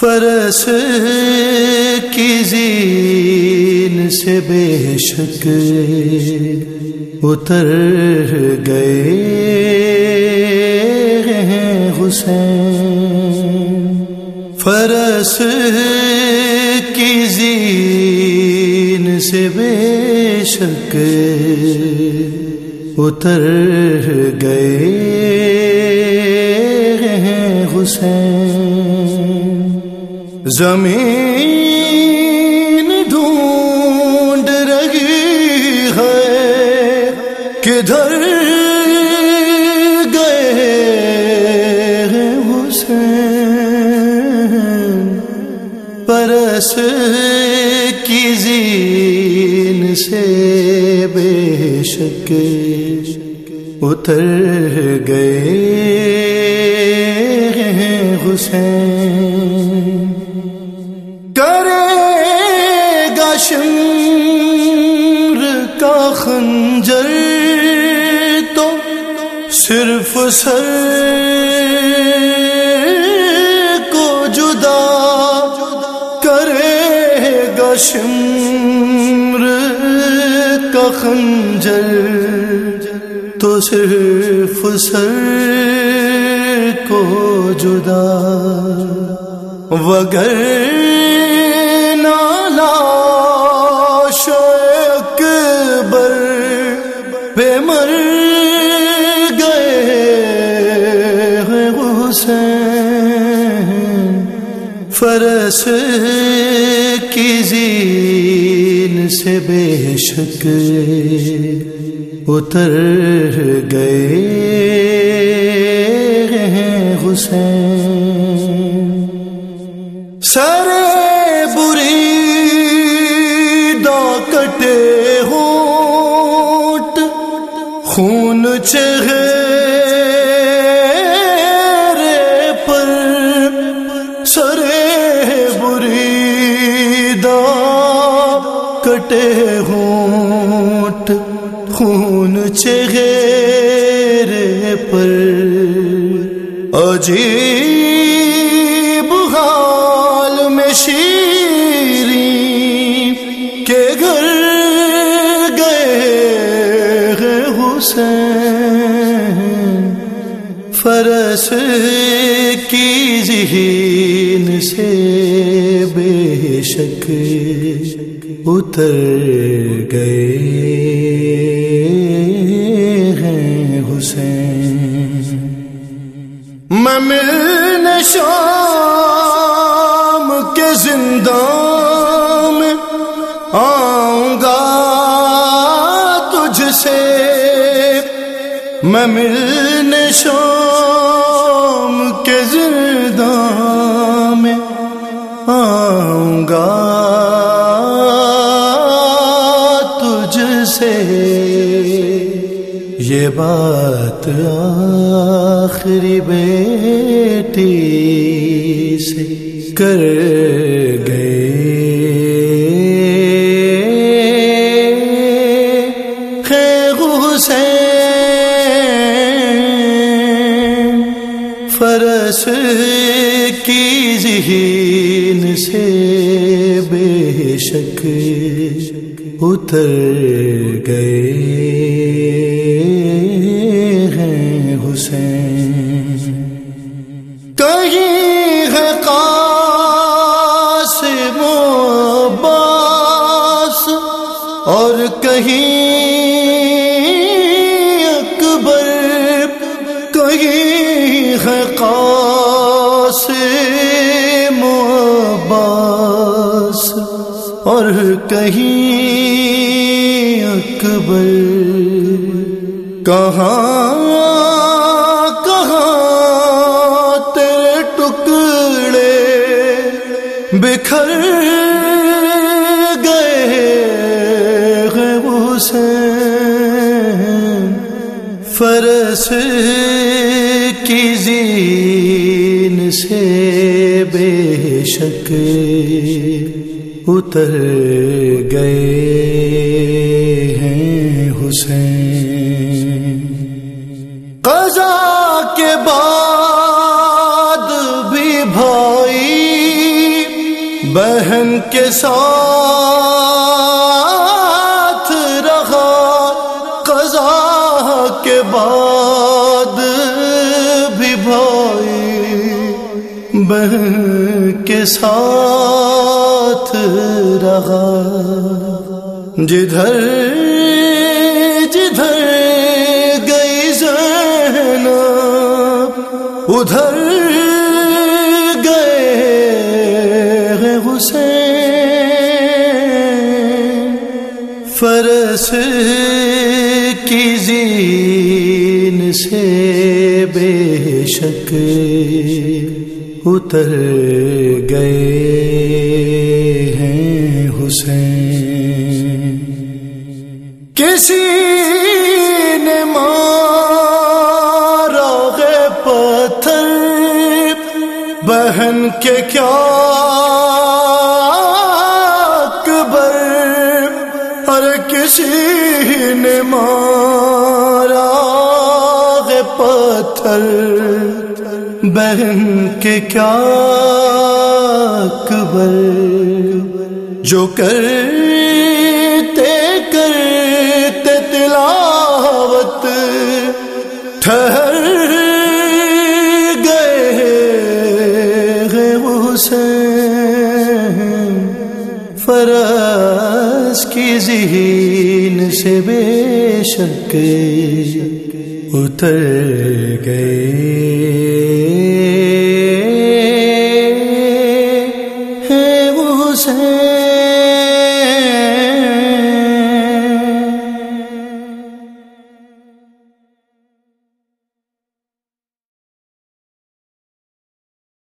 فرس کی زین سے بے شک اتر گئے ہیں حسین۔ فرس کی زین سے بے شک اتر گئے ہیں حسین۔ زمین ڈھونڈ رہی ہے کدھر گئے حسین؟ پرس کی زین سے بے شک اتر گئے حسین؟ خنجر تو صرف سر کو جدا کرے گا شمر کا خنجر تو صرف سر کو جدا وگر فرس کی زین سے بے شک اتر گئے ہیں حسین۔ سر خون چہرے پر عجیب حال میں شیری کے گھر گئے حسین۔ فرس کی ذہین سے بے شک اتر گئے۔ حسین۔ ممل شام کے زندان میں آؤں گا تجھ سے۔ میں ملنے شام کے زردام میں آؤں گا۔ بات آخری بیٹی سے کر گئے۔ فرس کی ذہین سے بے شک اتر گئے۔ حسین۔ کہیں ہے قاسم باس اور کہیں اور کہیں اکبر۔ کہاں بکھر گئے سے فرس کی زین سے بے شک اتر گئے ہیں حسین۔ قضا کے بعد بہن کے ساتھ رہا، قضا کے بعد بھی بھائی، بہن کے ساتھ رہا۔ جدھر جدھر گئی زینب، ادھر فرس کی زین سے بے شک اتر گئے ہیں حسین۔ کسی نے مارا گے پتھر، بہن کے کیا مارا پتھر بہن کے کیا اکبر جو کر اس کی ذہین سے بے شک اتر گئے ہے حسین